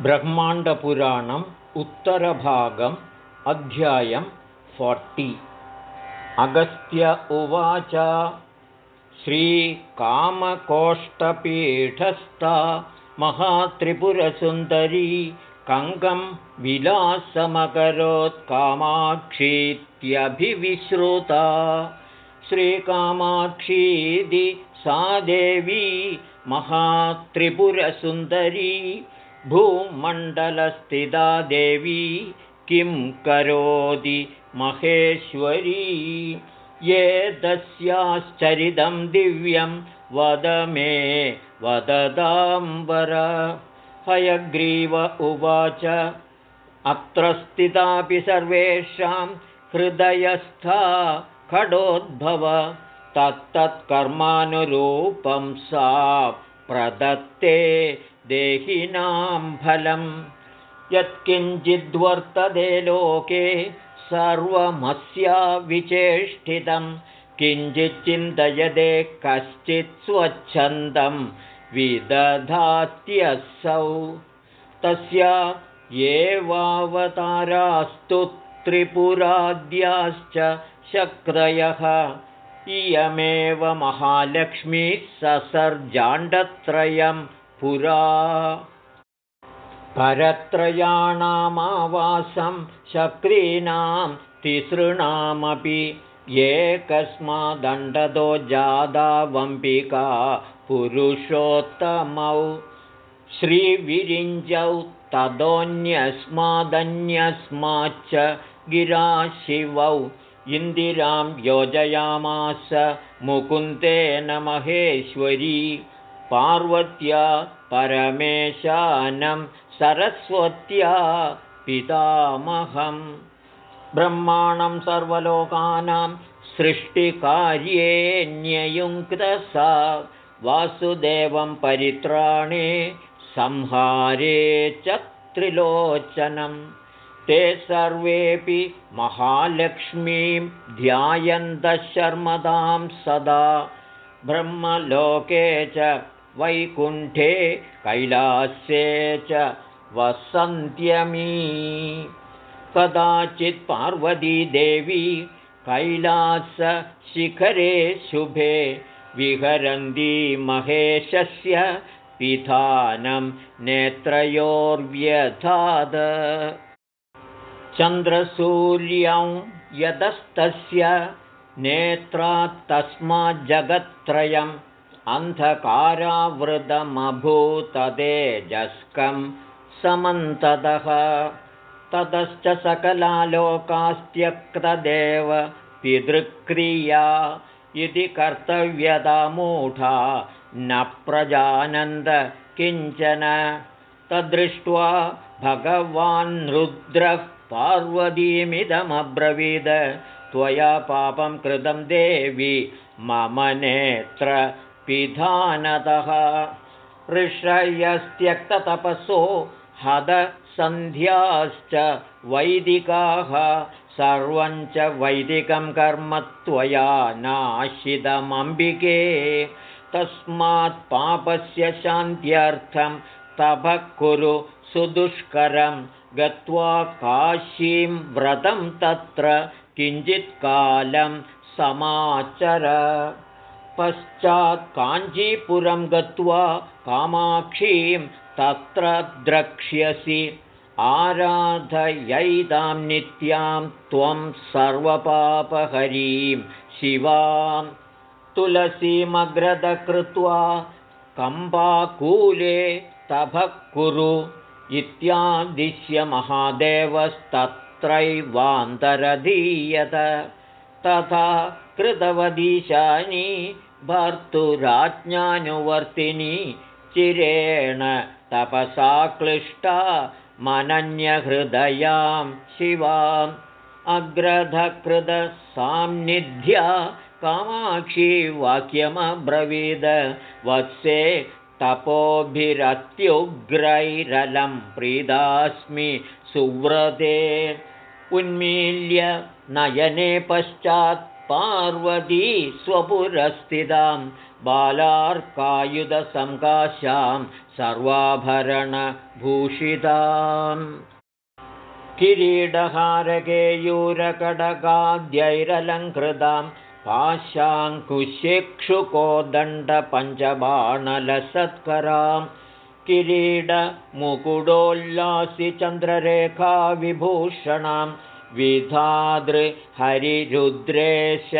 ब्रह्माण्डपुराणम् उत्तरभागम् अध्यायं फोर्टि। अगस्त्य उवाच श्रीकामकोष्ठपीठस्था महात्रिपुरसुन्दरी कङ्गं विलासमकरोत्कामाक्षीत्यभिविश्रुता श्रीकामाक्षीदि सा देवी महात्रिपुरसुन्दरी भूमण्डलस्थिता देवी किं करोति महेश्वरी? ये तस्याश्चरितं दिव्यं वद मे वददाम्बर हयग्रीव उवाच अत्र स्थितापि सर्वेषां हृदयस्था खडोद्भव तत्तत्कर्मानुरूपं सा प्रदत्ते देहिनां फलं यत्किञ्चिद्वर्तते लोके सर्वमस्या विचेष्टितं किञ्चिच्चिन्तयते कश्चित् स्वच्छन्दं विदधात्यसौ। तस्य एवावतारास्तु त्रिपुराद्याश्च शक्रयः। इयमेव महालक्ष्मीः ससर्जाण्डत्रयं पुरा। परत्रयाणामावासं शक्रीणां तिसृणामपि एकस्मादण्डतो जादावम्बिका पुरुषोत्तमौ। श्रीविरिञ्जौ ततोऽन्यस्मादन्यस्माच्च गिराशिवौ। इन्दिरां योजयामास मुकुन्देन महेश्वरी पार्वत्या परमेशानं सरस्वत्या पितामहं ब्रह्माणं सर्वलोकानां सृष्टिकार्ये न्ययुङ्क्तसा। वासुदेवं परित्राणे संहारे च त्रिलोचनं ते सर्वेऽपि महालक्ष्मीं ध्यायन्तशर्मदां सदा। ब्रह्मलोके च वैकुण्ठे कैलास्ये च वसन्त्यमी। कदाचित् पार्वतीदेवी कैलासशिखरे शुभे विहरन्ती महेशस्य पिधानं नेत्रयोर्व्यधाद चन्द्रसूर्यं यतस्तस्य नेत्रात्तस्माज्जगत्त्रयम् अन्धकारावृतमभूततेजस्कं समन्ततः। ततश्च सकलालोकास्त्यक्तदेव पितृक्रिया इति कर्तव्यतामूढा न प्रजानन्द किञ्चन। तद्दृष्ट्वा भगवान् रुद्रः पार्वतीमिदमब्रवीद। त्वया पापं कृतं देवि मम नेत्र पिधानतः ऋषयस्त्यक्ततपसो हदसन्ध्याश्च वैदिकाः सर्वं च वैदिकं कर्म त्वया नाशितमम्बिके तस्मात् पापस्य शान्त्यर्थं तपः कुरु सुदुष्करं गत्वा काशीं व्रतं तत्र किञ्चित्कालं समाचर पश्चात् काञ्चीपुरं गत्वा कामाक्षीं तत्र द्रक्ष्यसि। आराधयैतां नित्यां त्वं सर्वपापहरीं शिवां तुलसीमग्रदकृत्वा कम्बाकूले तपः कुरु इत्यादिश्य महादेवस्तत्रैवान्तरधीयत तथा कृतवदीशानि भर्तुराज्ञानुवर्तिनी चिरेण तपसा क्लिष्टा मनन्यहृदयां शिवाम् अग्रधकृतसान्निध्या कामाक्षी वाक्यमब्रवीद वत्से तपोभिरत्युग्रैरलं प्रीदास्मि सुव्रते उन्मील्य नयने पश्चात् पार्वती स्वपुरस्थितां बालार्कायुधसङ्काशां सर्वाभरणभूषिताम्। किरीडहारकेयूरकडकाद्यैरलङ्कृतां पाशाङ्कुशेक्षुकोदण्डपञ्चबाणलसत्करां किरीडमुकुडोल्लासिचन्द्ररेखाविभूषणां विधातृहरिरुद्रेश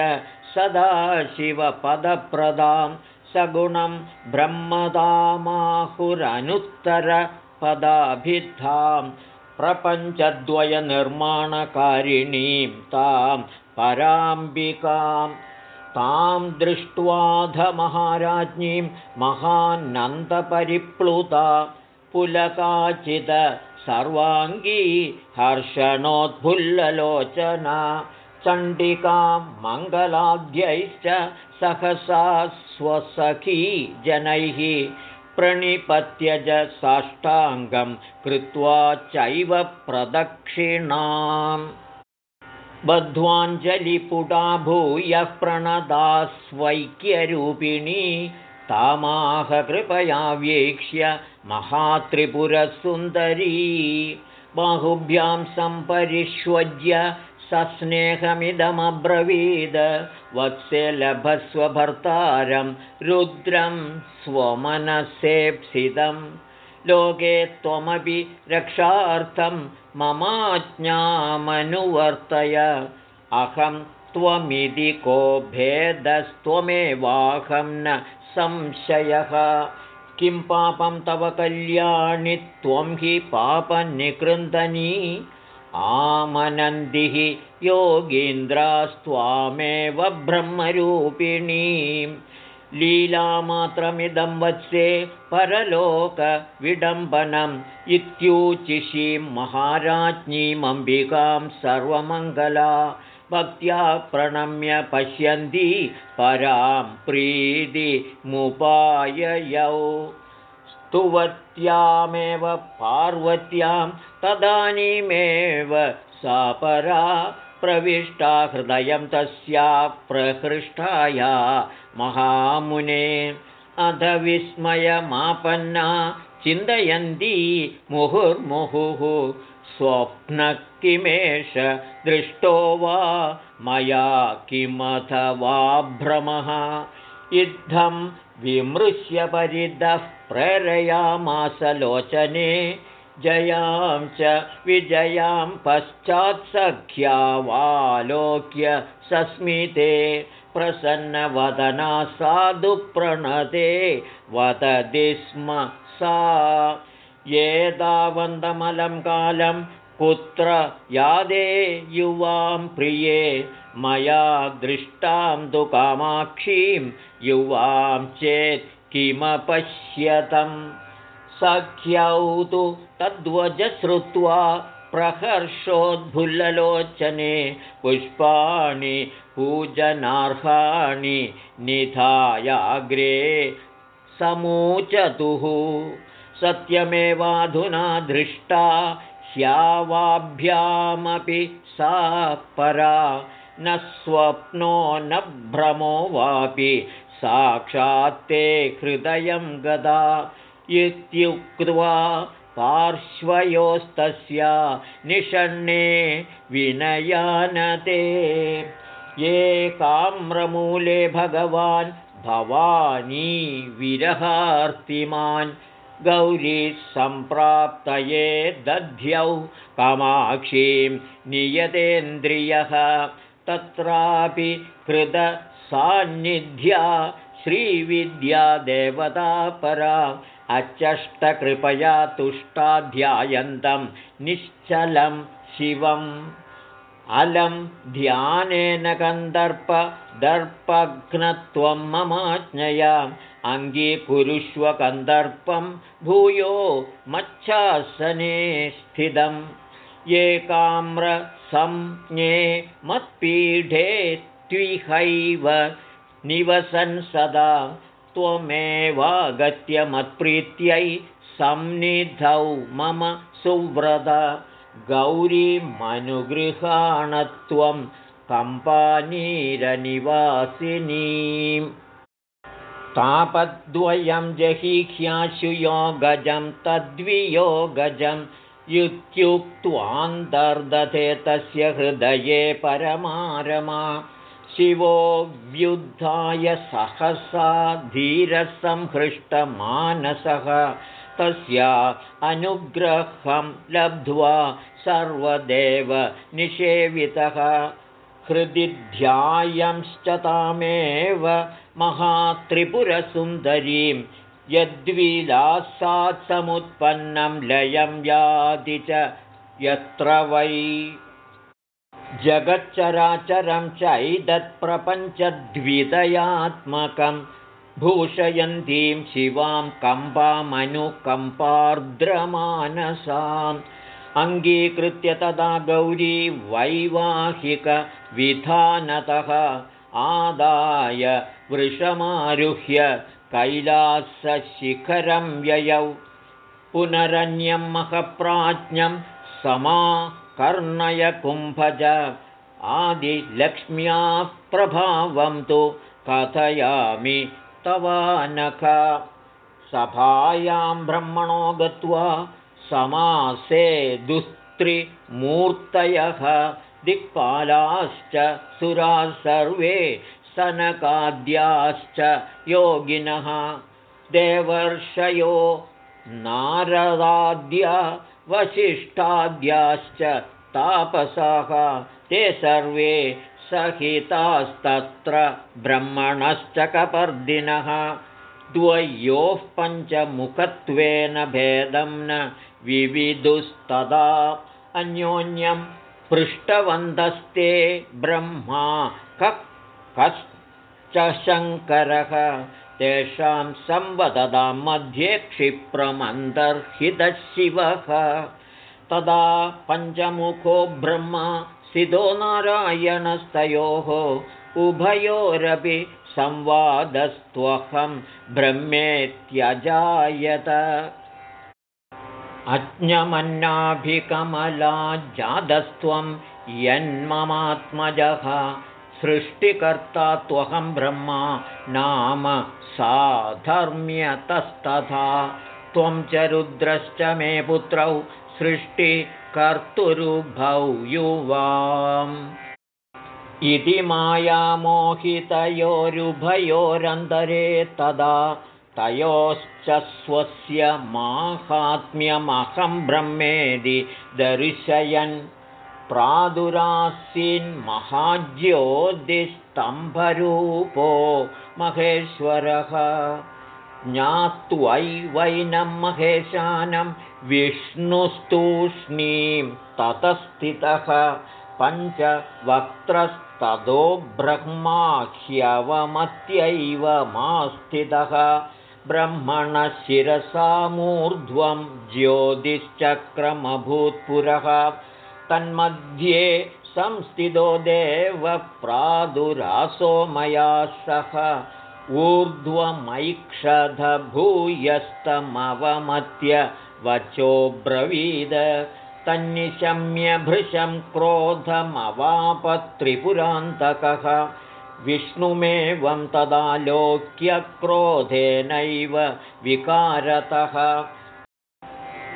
सदाशिवपदप्रदां सगुणं ब्रह्मदामाहुरनुत्तरपदाभिद्धां प्रपञ्चद्वयनिर्माणकारिणीं तां पराम्बिकां तां दृष्ट्वाधमहाराज्ञीं महानन्दपरिप्लुता पुलकाचिद सर्वाङ्गी हर्षणोद्फुल्ललोचना चण्डिकां मङ्गलाद्यैश्च सहसा स्वसखी जनैः प्रणिपत्यज साष्टाङ्गं कृत्वा चैव प्रदक्षिणाम् बद्ध्वाञ्जलिपुटा भूयः प्रणदास्वैक्यरूपिणी तामाह कृपया वीक्ष्य महात्रिपुरसुन्दरी। बाहुभ्यां सम्परिष्वज्य सस्नेहमिदमब्रवीद वत्से लभस्वभर्तारं रुद्रं स्वमनसेप्सितं लोके त्वमपि रक्षार्थं ममाज्ञामनुवर्तय। अहं त्वमिति को भेदस्त्वमेवाहं न संशयः। किं पापं तव कल्याणि त्वं हि पापनिकृन्दनी आमनन्दिः योगीन्द्रास्त्वामेव ब्रह्मरूपिणीं लीलामात्रमिदं वत्से परलोकविडम्बनम् इत्यूचिषीं महाराज्ञीमम्बिकां सर्वमङ्गला भक्त्या प्रणम्य पश्यन्ती परां प्रीतिमुपाययौ। स्तुवत्यामेव पार्वत्यां तदानीमेव सा परा प्रविष्टा हृदयं तस्या प्रहृष्टाया महामुने। अध विस्मयमापन्ना चिन्तयन्ती मुहुर्मुहुः। स्वप्नः किमेष दृष्टो वा? मया किमथवा भ्रमः? इत्थं विमृश्य परितः प्रेरयामास लोचने जयां च विजयां पश्चात्सख्यावालोक्य सस्मिते प्रसन्नवदना साधुप्रणते वदति स्म सा। एतावन्तमलं कालं कुत्र यादे युवां प्रिये मया दृष्टां तु कामाक्षीं युवां चेत् किमपश्यतं सख्यौ तु तद्वज श्रुत्वा प्रहर्षोद्भुल्ललोचने पुष्पाणि पूजनार्हाणि निधायाग्रे समूचतुः। सत्यमेवाधुना दृष्टा ह्यावाभ्यामपि सा परा। न स्वप्नो न भ्रमो वापि साक्षात्ते हृदयं गदा इत्युक्त्वा पार्श्वयोस्तस्या निषण्णे विनयानते। ये काम्रमूले भगवान् भवानी विरहार्तिमान् गौरी सम्प्राप्तये दध्यौ कामाक्षीं नियतेन्द्रियः तत्रापि हृदसान्निध्या श्रीविद्या देवतापरा अचष्टकृपया तुष्टाध्यायन्तं निश्चलं शिवम् अलं ध्यानेन कन्दर्पदर्पघ्नत्वं ममाज्ञया अङ्गीकुरुष्व कन्दर्पं भूयो मच्छासने स्थितं एकाम्रसंज्ञे मत्पीठे त्विहैव निवसन् सदा त्वमेवागत्य मत्प्रीत्यै संनिधौ मम सुव्रत। गौरीमनुगृहाणत्वं कम्पानीरनिवासिनीम्। तापद्वयं जहिह्याशु योगजं तद्वियोगजं युत्युक्त्वान्तर्दधे तस्य हृदये परमारमा शिवो व्युद्धाय सहसा धीरसंहृष्टमानसः तस्या अनुग्रहं लब्ध्वा सर्वदेव निषेवितः। हृदि ध्यायंश्च तामेव महात्रिपुरसुन्दरीं यद्विलासात् समुत्पन्नं लयं याति च यत्र वै जगच्चराचरं चैदत्प्रपञ्चद्वितयात्मकं भूषयन्तीं शिवां कम्पामनुकम्पार्द्रमानसाम् अङ्गीकृत्य तदा गौरी वैवाहिकविधानतः आदाय वृषमारुह्य कैलासशिखरं ययौ। पुनरन्यं महप्राज्ञं समाकर्णयकुम्भज आदिलक्ष्म्याः प्रभावं तु कथयामि तवानख सभायां ब्रह्मणो गत्वा समासे दुस्त्रिमूर्तयः दिक्पालाश्च सुराः सर्वे सनकाद्याश्च योगिनः। देवर्षयो नारदाद्य वसिष्ठाद्याश्च तापसाः। ते सर्वे सहितास्तत्र ब्रह्मणश्च कपर्दिनः। द्वयोः पञ्चमुखत्वेन भेदं न विविदुस्तदा अन्योन्यं पृष्टवन्तस्ते ब्रह्मा कश्च शङ्करः तेषां संवददां मध्ये क्षिप्रमन्तर्हितः शिवः तदा पञ्चमुखो ब्रह्मा सिदो नारायणस्तयोः उभयोरपि संवादस्त्वहं ब्रह्मेत्यजायत। अज्ञमन्नाभिकमला जातस्त्वं यन्ममात्मजः सृष्टिकर्ता त्वहं ब्रह्मा नाम साधर्म्यतस्तथा। त्वं च रुद्रश्च मे पुत्रौ सृष्टिकर्तुरुभौ युवाम्। इति मायामोहितयोरुभयोरन्तरे तदा तयोश्च स्वस्य माहात्म्यमहं ब्रह्मेदि दर्शयन् प्रादुरासीन्महाज्योतिस्तम्भरूपो महेश्वरः। ज्ञात्वैवैनं महेशानं विष्णुस्तूष्णीं ततस्थितः। पञ्चवक्त्रस्ततो ब्रह्माह्यवमत्यैव मास्थितः ब्रह्मणशिरसामूर्ध्वं ज्योतिश्चक्रमभूत्पुरः तन्मध्ये संस्थितो देवप्रादुरासो मया सह। ऊर्ध्वमैक्षधभूयस्तमवमत्य वचोब्रवीद तन्निशम्यभृशं क्रोधमवापत्रिपुरान्तकः। विष्णुमेवं तदालोक्यक्रोधेनैव विकारतः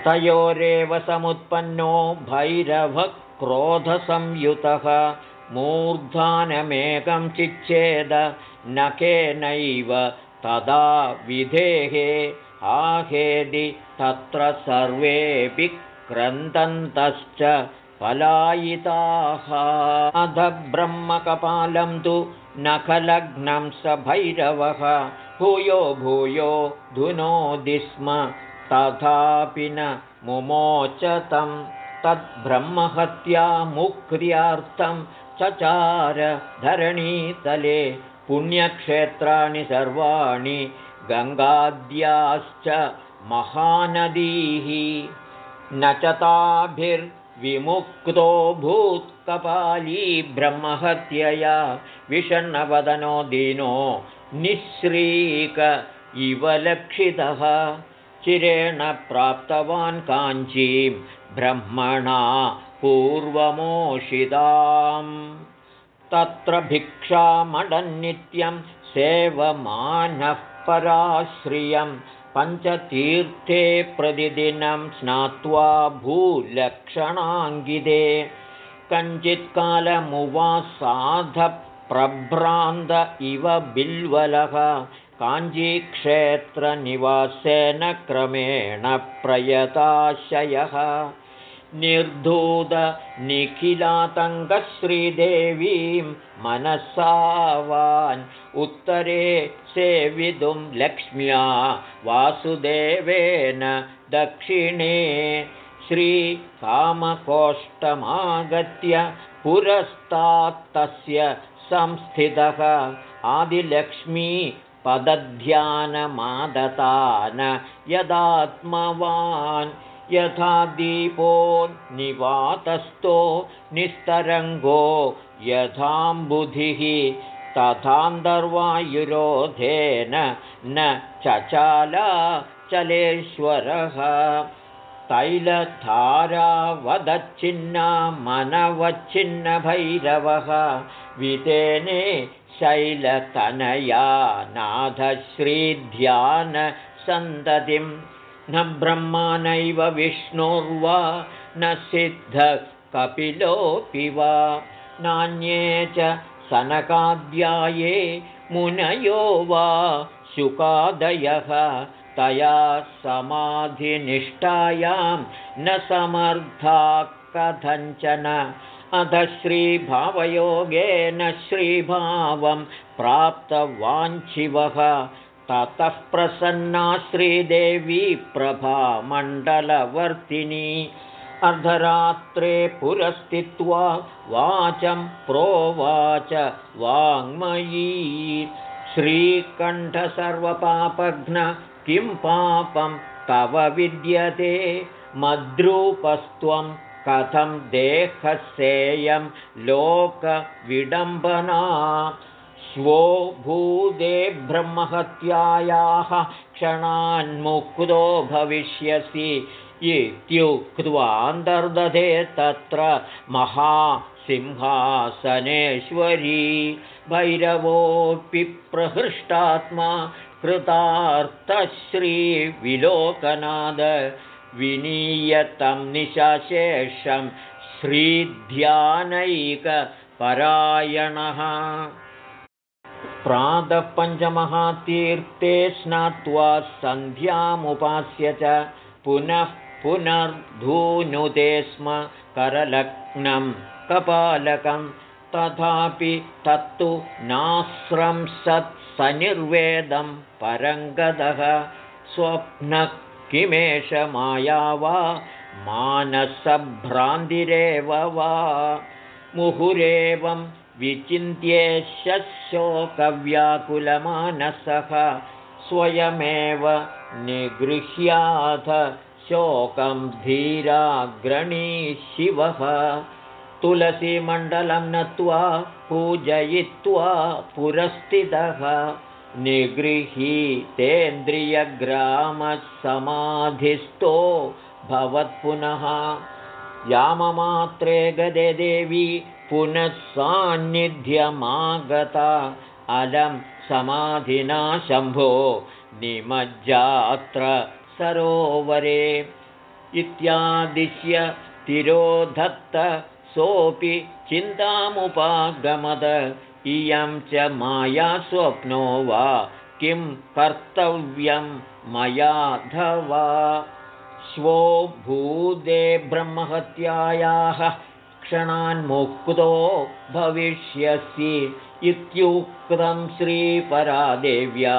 तयोरेव समुत्पन्नो भैरवः क्रोधसंयुतः मूर्धानमेकं चिच्छेद नखेनैव तदा विधेहे। आहेदि तत्र सर्वेऽपि क्रन्दन्तश्च पलायिताः। अध ब्रह्मकपालं तु नखलग्नं स भैरवः। भूयो भूयो धुनोति स्म तथापि न मुमोचतं तद्ब्रह्महत्यामुक्र्यार्थं चचार धरणीतले पुण्यक्षेत्राणि सर्वाणि गङ्गाद्याश्च महानदीः। न च ताभिर्विमुक्तो भूत्कपाली ब्रह्महत्यया विषण्णवदनो दीनो निःश्रीक इव लक्षितः चिरेण प्राप्तवान् काञ्चीं ब्रह्मणा पूर्वमोषिताम्। तत्र भिक्षामडन्नित्यं सेवमानः पराश्रियं पञ्चतीर्थे प्रतिदिनं स्नात्वा भूलक्षणाङ्गिदे। कञ्चित्कालमुवासाधप्रभ्रान्त इव बिल्वलः काञ्जीक्षेत्रनिवासेन क्रमेण प्रयताशयः। निर्धूतनिखिलातङ्गश्रीदेवीं मनसावान् उत्तरे सेवितुं लक्ष्म्या वासुदेवेन दक्षिणे श्रीकामकोष्ठमागत्य पुरस्तात्तस्य संस्थितः। आदिलक्ष्मी पदध्यानमादतान यदात्मवान् यथा दीपो निवातस्थो निस्तरङ्गो यथाम्बुधिः तथान्तर्वायुरोधेन न चचाला चलेश्वरः। तैलधारावदच्छिन्ना मनवच्छिन्नभैरवः। वितेने शैलतनया नाथश्रीध्यानसन्ततिं न ब्रह्मा नैव विष्णुर्वा न सिद्धः कपिलोऽपि वा। नान्ये च सनकाध्याये मुनयो वा। शुकादयः तया समाधिनिष्ठायां न समर्था कथञ्चन अध श्रीभावयोगेन श्रीभावं प्राप्तवाञ्छिवः। ततः प्रसन्ना श्रीदेवी प्रभामण्डलवर्तिनी। अर्धरात्रे पुरस्थित्वा वाचं प्रोवाच वाङ्मयी श्रीकण्ठसर्वपापघ्न किं पापं तव विद्यते। मद्रूपस्त्वं कथं देहसेयं लोकविडम्बना? स्वो भूदे ब्रह्महत्यायाः क्षणान्मुक्तो भविष्यसि इत्युक्त्वान्तर्दधे तत्र महासिंहासनेश्वरी। भैरवोऽपि प्रहृष्टात्मा कृतार्थश्रीविलोकनाद विनीयतं निशाशेषं श्रीध्यानैकपरायणः। प्रातः पञ्चमहातीर्थे स्नात्वा सन्ध्यामुपास्य च पुनः पुनर्धूनुते स्म करलग्नं कपालकं। तथापि तत्तु नास्रंसत्सनिर्वेदं परङ्गदः। स्वप्नः किमेष माया वा? मानसभ्रान्तिरेव वा? मुहुरेवं विचिन्त्येष्य शोकव्याकुलमानसः स्वयमेव निगृह्याथ शोकं धीराग्रणी शिवः। तुलसीमण्डलं नत्वा पूजयित्वा पुरस्थितः निगृहीतेन्द्रियग्रामसमाधिस्थो भवत्पुनः याममात्रे गदे देवी पुनः सान्निध्यमागता अलं समाधिना शम्भो निमज्जात्र सरोवरे। इत्यादिश्य तिरोधत्त सोऽपि चिन्तामुपागमद इयं च माया स्वप्नो वा किं कर्तव्यं मयाधवा श्वो भूदे ब्रह्महत्यायाः क्षणान्मुक्तो भविष्यसि इत्युक्तं श्रीपरादेव्या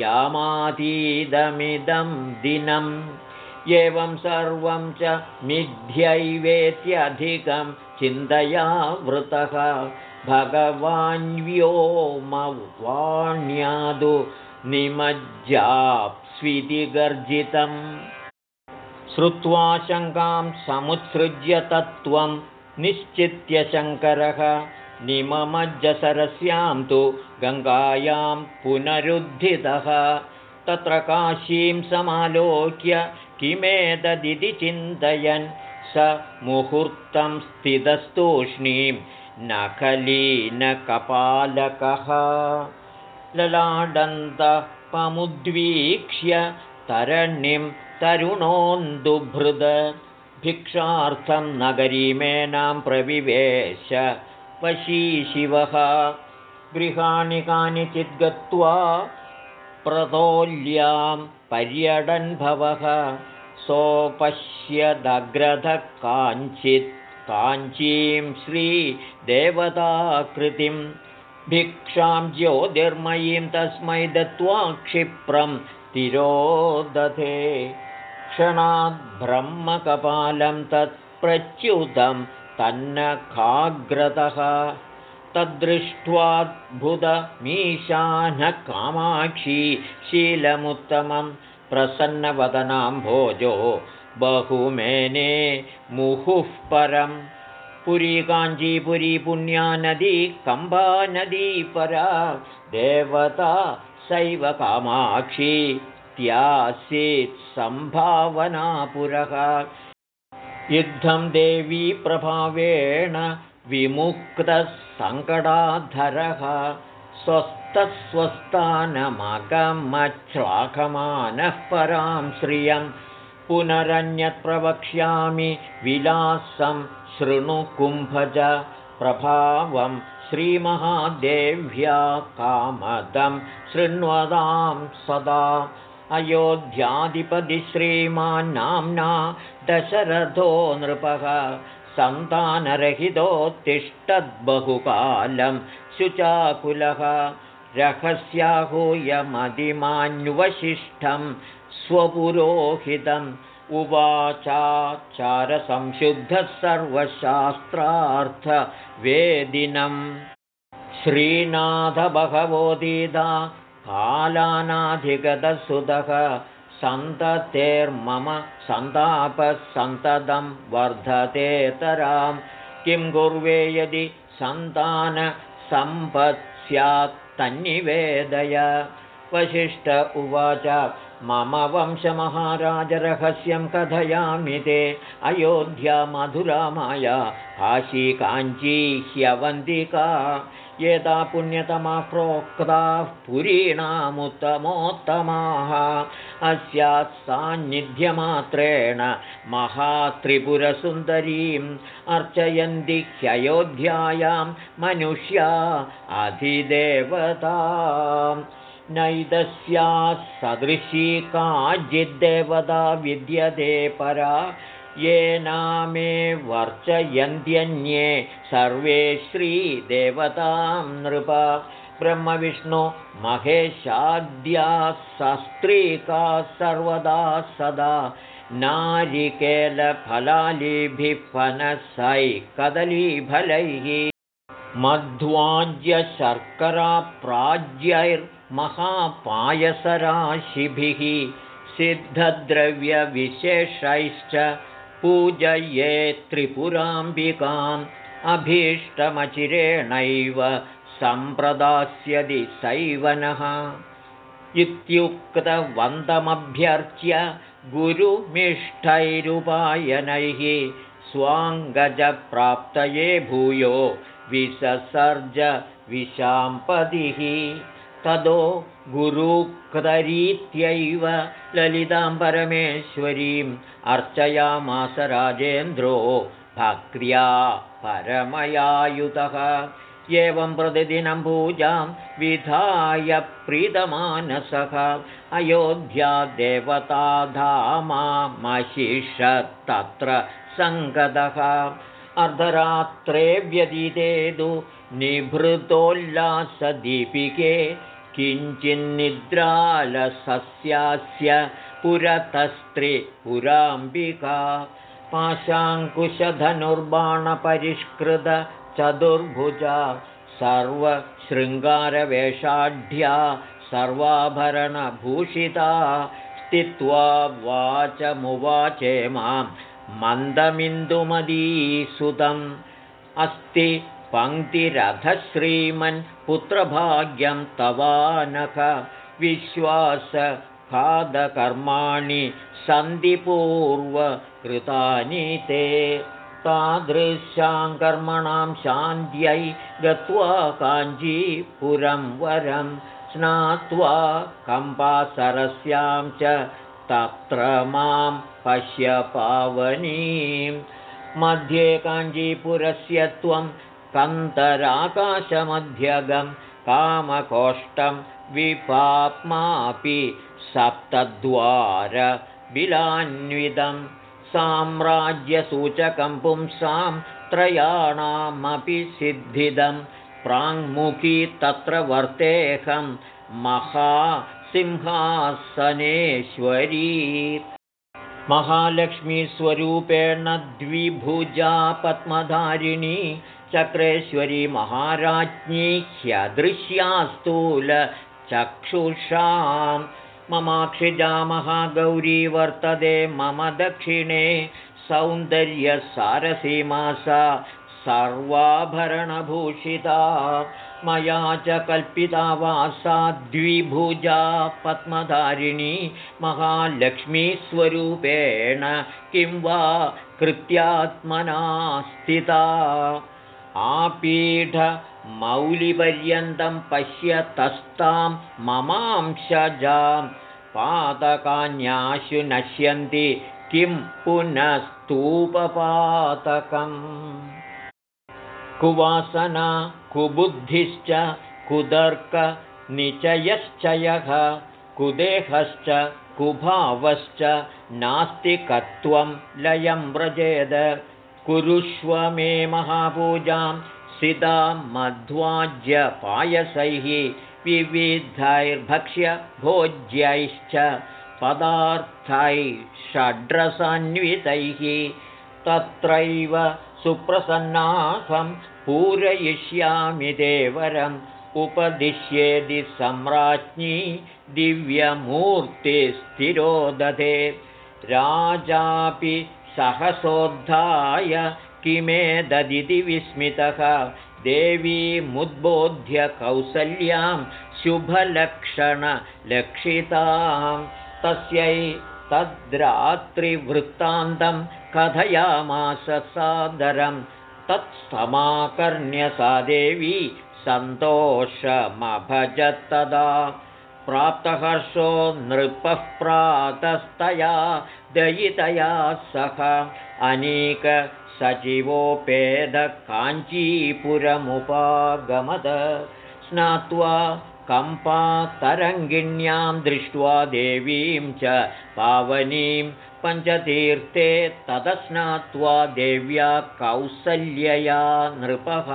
यामातीदमिदं दिनम् एवं सर्वं च मिथ्यैवेत्यधिकं चिन्तया वृतः भगवान्व्योमवाण्यादु निमज्जाप्स्वितिगर्जितम् श्रुत्वा शङ्कां समुत्सृज्य तत्त्वं निश्चित्य शङ्करः निममज्जसरस्यां तु गङ्गायां पुनरुद्धितः। तत्र काशीं समालोक्य किमेतदिति चिन्तयन् स मुहूर्तं स्थितस्तूष्णीं नखलीनकपालकः ललाडन्तपमुद्वीक्ष्य तरणिं तरुणोन्दुभृद भिक्षार्थं नगरीमेनां प्रविवेश वशीशिवः गृहाणि कानिचिद् गत्वा प्रतोल्यां पर्यटन्भवः सोपश्यदग्रधः काञ्चित् काञ्चीं श्रीदेवताकृतिं भिक्षां ज्योतिर्मयीं तस्मै दत्त्वा क्षिप्रं तिरोदधे। क्षणाद्ब्रह्मकपालं तत्प्रच्युतं तन्नखाग्रतः। तद्दृष्ट्वाद्भुतमीशानः कामाक्षी शीलमुत्तमं प्रसन्नवदनां भोजो बहुमेने मुहुः परं पुरी काञ्चीपुरी पुण्या नदी कम्बा नदी परा देवता सैव कामाक्षी त्यासीत् सम्भावनापुरः युद्धं देवी प्रभावेण विमुक्तः सङ्कटाधरः स्वस्थस्वस्थानमगमच्छ्लाघमानः परां श्रियं पुनरन्यत् प्रवक्ष्यामि विलासं शृणुकुम्भज प्रभावं श्रीमहादेव्या कामदं शृण्वतां सदा अयोध्याधिपतिश्रीमान्नाम्ना दशरथो नृपः सन्तानरहितोत्तिष्ठद्बहुकालं शुचाकुलः रहस्याहूयमधिमान्वशिष्ठं स्वपुरोहितम् उवाचाचारसंशुद्धः सर्वशास्त्रार्थवेदिनं श्रीनाथभगवोदीदा कालानाधिगतसुतः सन्ततेर्मम सन्तापः सन्ततं वर्धतेतरां किं कुर्वे यदि सन्तानसम्पत्स्यात्तन्निवेदय वसिष्ठ उवाच मम वंशमहाराजरहस्यं कथयामि ते। अयोध्या मधुरामाया काशी काञ्ची ह्यवन्तिका। यदा पुण्यतमा प्रोक्ताः पुरीणामुत्तमोत्तमाः। अस्यात् सान्निध्यमात्रेण महात्रिपुरसुन्दरीम् अर्चयन्ति ह्ययोध्यायां मनुष्या अधिदेवता नैदस्याः सदृशी काचिद्देवता विद्यते परा येनामे वर्चयन्त्यन्ये सर्वे श्रीदेवतां नृप। ब्रह्मविष्णु महेशाद्याः सस्त्रीकाः सर्वदा सदा नारिकेलफलालिभिः फनसै कदलीफलैः मध्वाज्यशर्कराप्राज्यैर्महापायसराशिभिः सिद्धद्रव्यविशेषैश्च पूजये त्रिपुराम्बिकाम् अभीष्टमचिरेणैव सम्प्रदास्यति सैवनः। इत्युक्तवन्तमभ्यर्च्य गुरुमिष्ठैरुपायनैः स्वाङ्गजप्राप्तये भूयो विससर्ज विशाम्पदिः। तदो गुरुक्तरीत्यैव ललितां परमेश्वरीम् अर्चयामास राजेन्द्रो भक्र्या परमयायुतः। एवं प्रतिदिनं पूजां विधाय प्रीतमानसः। अयोध्या देवताधामामहिष तत्र सङ्गतः अर्धरात्रे व्यतीतेदु निभृतोल्लासदीपिके किञ्चिन्निद्रालसस्यास्य पुरतस्त्रिपुराम्बिका पाशाङ्कुशधनुर्बाणपरिष्कृतचतुर्भुजा सर्वशृङ्गारवेषाढ्या सर्वाभरणभूषिता स्थित्वा वाचमुवाचे मां मन्दमिन्दुमदीसुतम् अस्ति पङ्क्तिरथश्रीमन्पुत्रभाग्यं तवानख विश्वासखादकर्माणि सन्धिपूर्वकृतानि ते तादृशां कर्मणां शान्त्यै गत्वा काञ्जीपुरं वरं स्नात्वा कम्पासरस्यां च तत्र मां पश्य पावनीं। मध्ये काञ्जीपुरस्य त्वं कन्तराकाशमध्यगं कामकोष्ठं विपाप्मापि सप्तद्वारबिलान्वितं। साम्राज्यसूचकं पुंसां त्रयाणामपि सिद्धिदं। प्राङ्मुखी तत्र वर्तेऽहं महासिंहासनेश्वरी महालक्ष्मीस्वरूपेण द्विभुजा पद्मधारिणी चक्रेश्वरी महाराज्ञी ह्यदृश्यास्तूलचक्षुषां ममाक्षिजा महागौरी वर्तते मम दक्षिणे सौन्दर्यसारसीमासा सर्वाभरणभूषिता मया च कल्पिता सा द्विभुजा पद्मधारिणी महालक्ष्मीस्वरूपेण किं वा कृत्यात्मना स्थिता। आपीठमौलिपर्यन्तं पश्यतस्तां ममांशजां पातकान्याशु नश्यन्ति किं पुनस्तूपपातकम् कुवासना कुबुद्धिश्च कुदर्कनिचयश्चयः कुदेहश्च कुभावश्च नास्तिकत्वं लयं व्रजेद। कुरुष्व मे महापूजां सिदा मध्वाज्यपायसैः विविधैर्भक्ष्यभोज्यैश्च पदार्थैः षड्रसान्वितैः तत्रैव सुप्रसन्नाहं पूरयिष्यामि देवरम् उपदिश्येदि सम्राज्ञी दिव्यमूर्तिस्थिरो दधे राजापि सहसोद्धाय किमेददिति विस्मितः देवीमुद्बोध्य कौसल्यां शुभलक्षणलक्षितां तस्यै तद्रात्रिवृत्तान्तं कथयामास सादरं तत्समाकर्ण्य सा देवी सन्तोषमभजत्तदा। प्राप्तहर्षो नृपः प्रातस्तया दयितया सह अनेकसचिवोपेदकाञ्चीपुरमुपागमद स्नात्वा कम्पातरङ्गिण्यां दृष्ट्वा देवीं च पावनीं पञ्चतीर्थे तदस्नात्वा देव्या कौसल्यया नृपः।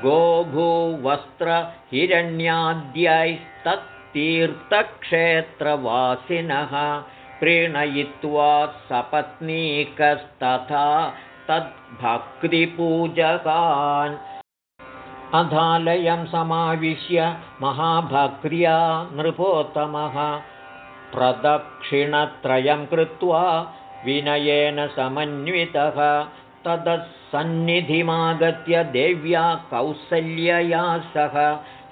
गोभूवस्त्रहिरण्याद्यैस्तत्तीर्थक्षेत्रवासिनः प्रीणयित्वा सपत्नीकस्तथा तद्भक्तिपूजकान्। अधालयं समाविश्य महाभक्र्या नृपोत्तमः प्रदक्षिणत्रयं कृत्वा विनयेन समन्वितः तदसन्निधिमागत्य देव्या कौसल्यया सह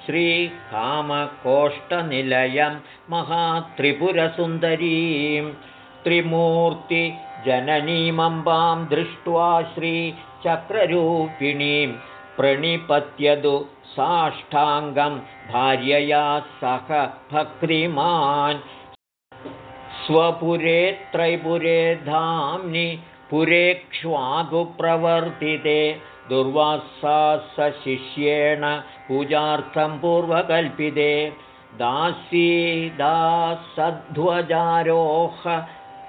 श्रीकामकोष्ठनिलयं महात्रिपुरसुन्दरीं त्रिमूर्तिजननीमम्बां दृष्ट्वा श्रीचक्ररूपिणीं प्रणिपत्यदु साष्टाङ्गं भार्यया सह भक्तिमान् स्वपुरे त्रैपुरे धाम्नि पुरेक्ष्वागुप्रवर्तिते दुर्वासासशिष्येण पूजार्थं पूर्वकल्पिते। दासीदासध्वजारोह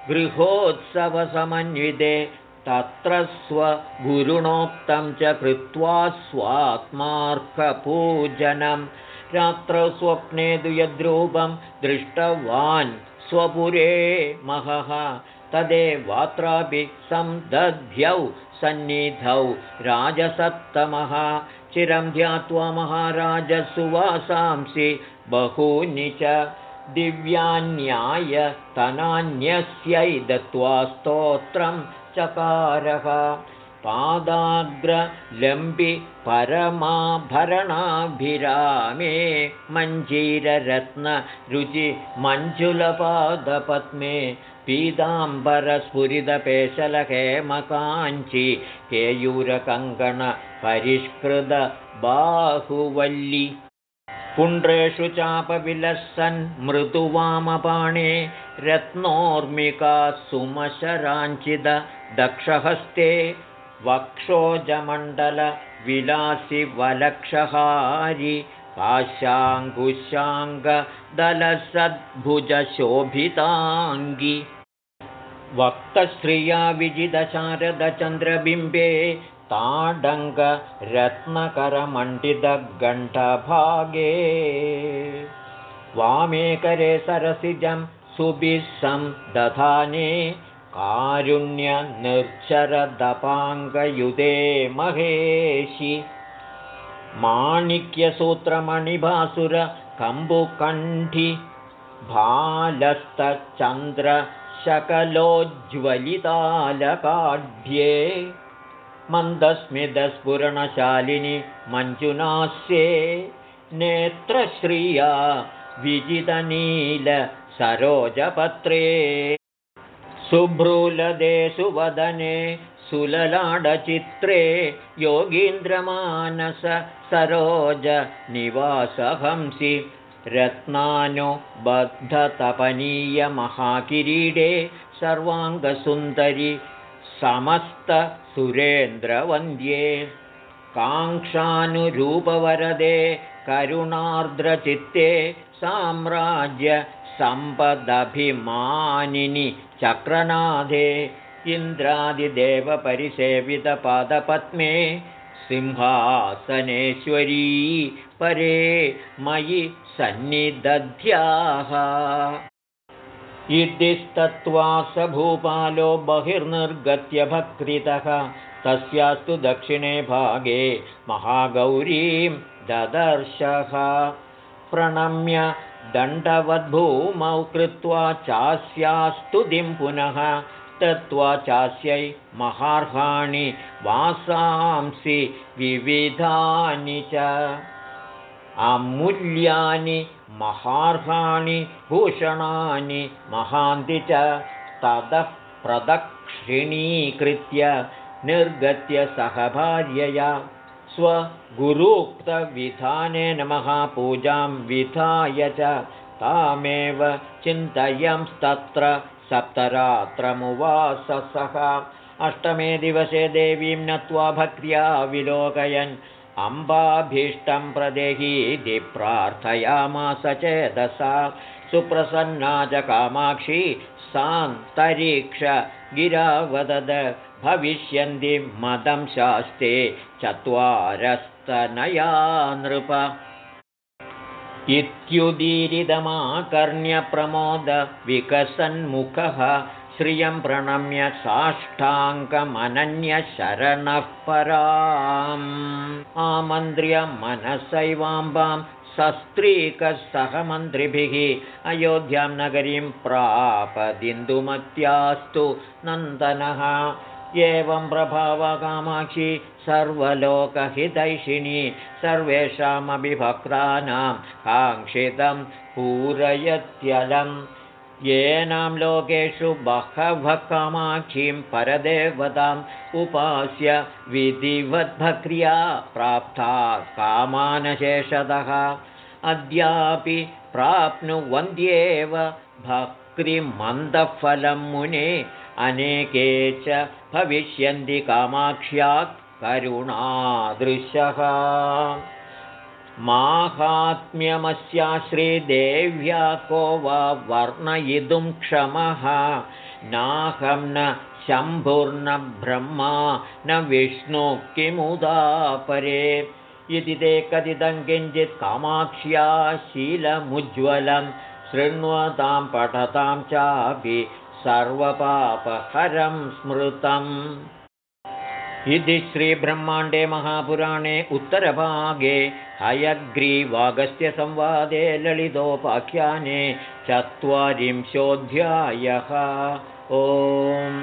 गृहोत्सवसमन्विते। तत्र स्वगुरुणोक्तं च कृत्वा स्वात्मार्कपूजनं। रात्रौ स्वप्ने तु यद्रूपं दृष्टवान् स्वपुरे महः। तदेवात्रापि संदध्यौ सन्निधौ राजसत्तमः। चिरं ध्यात्वा महाराजसुवासांसि बहूनि च दिव्यान्याय तनान्यस्यै दत्त्वा स्तोत्रं चकारः पादाग्रलम्बि परमाभरणाभिरामे मञ्जीररत्नरुचि मञ्जुलपादपद्मे पीताम्बरस्फुरितपेशलहेमकाञ्ची केयूरकङ्कणपरिष्कृतबाहुवल्ली पुण्ड्रेषु चापविलसन् मृदुवामपाणे रत्नोर्मिका सुमशराञ्चिद दक्षहस्ते वक्षोजमण्डलविलासिवलक्षहारि पाशाङ्कुशाङ्गदलसद्भुजशोभिताङ्गि वक्तश्रिया विजितशारदचन्द्रबिम्बे ताडङ्गरत्नकरमण्डितघण्टभागे। वामेकरे सरसिजं सुभिसं दधाने कारुण्यनिर्झरदपाङ्गयुधे महेशि। माणिक्यसूत्रमणिभासुरकम्बुकण्ठि भालस्तचन्द्रशकलोज्ज्वलितालकाढ्ये। मन्दस्मितस्फुरणशालिनि मञ्जुनास्ये। नेत्रश्रिया विजितनीलसरोजपत्रे सुभ्रूलदे सुवदने सुललाडचित्रे योगीन्द्रमानस सरोज निवासहंसि रत्नानुबद्धतपनीयमहाकिरीडे सर्वाङ्गसुन्दरि समस्तसुरेन्द्रवन्द्ये काङ्क्षानुरूपवरदे करुणार्द्रचित्ते साम्राज्यसम्पदभिमानिनि चक्रनाथे इन्द्रादिदेवपरिसेवितपादपद्मे सिंहासनेश्वरी परे मयि सन्निदध्याः। इदिस्तत्त्वा स भूपालो बहिर्निर्गत्य भक्तितः। तस्यास्तु दक्षिणे भागे महागौरीं ददर्शः। प्रणम्य दण्डवद्भूमौ कृत्वा चास्यास्तुतिं पुनः तत्त्वा चास्यै महार्हाणि वासांसि विविधानि च। अमूल्यानि महार्हाणि भूषणानि महान्ति च ततः प्रदक्षिणीकृत्य निर्गत्य सह भार्यया स्वगुरूक्तविधानेन महापूजां विधाय च तामेव चिन्तयंस्तत्र सप्तरात्रमुवाससः। अष्टमे दिवसे देवीं नत्वा भक्त्या विलोकयन्। अम्बाभीष्टं प्रदेहीति प्रार्थयामास चेदसा। सुप्रसन्ना च कामाक्षी सान्तरीक्ष गिरावदद। भविष्यन्ति मदं शास्ते चत्वारस्तनया नृप। इत्युदीरिदमाकर्ण्यप्रमोदविकसन्मुखः श्रियं प्रणम्य साष्टाङ्गमनन्यशरणः पराम्। आमन्त्र्य मनसैवाम्बां सस्त्रीकः सह मन्त्रिभिः अयोध्यां नगरीं प्रापदिन्दुमत्यास्तु नन्दनः एवं प्रभावकामाक्षी सर्वलोकहितैषिणी सर्वेषामपि भक्तानां काङ्क्षितं पूरयत्यलम् येनां लोकेषु बहवः कामाक्षीं परदेवताम् उपास्य विधिवद्भक्र्या प्राप्ता कामानशेषतः। अद्यापि प्राप्नुवन्त्येव भक्तिमन्दफलं मुने अनेके च भविष्यन्ति कामाक्ष्या करुणादृशः। माहात्म्यमस्याश्रीदेव्या को वा वर्णयितुं क्षमः। नाहं न शम्भुर्न ब्रह्मा न विष्णु किमुदापरे। इति ते कथितं किञ्चित् कामाक्ष्या शीलमुज्ज्वलं शृण्वतां पठतां चापि सर्वपापहरं स्मृतम्। इति श्रीब्रह्माण्डे महापुराणे उत्तरभागे हयग्रीवागस्त्यसंवादे ललितोपाख्याने चत्वारिंशोऽध्यायः। ओम्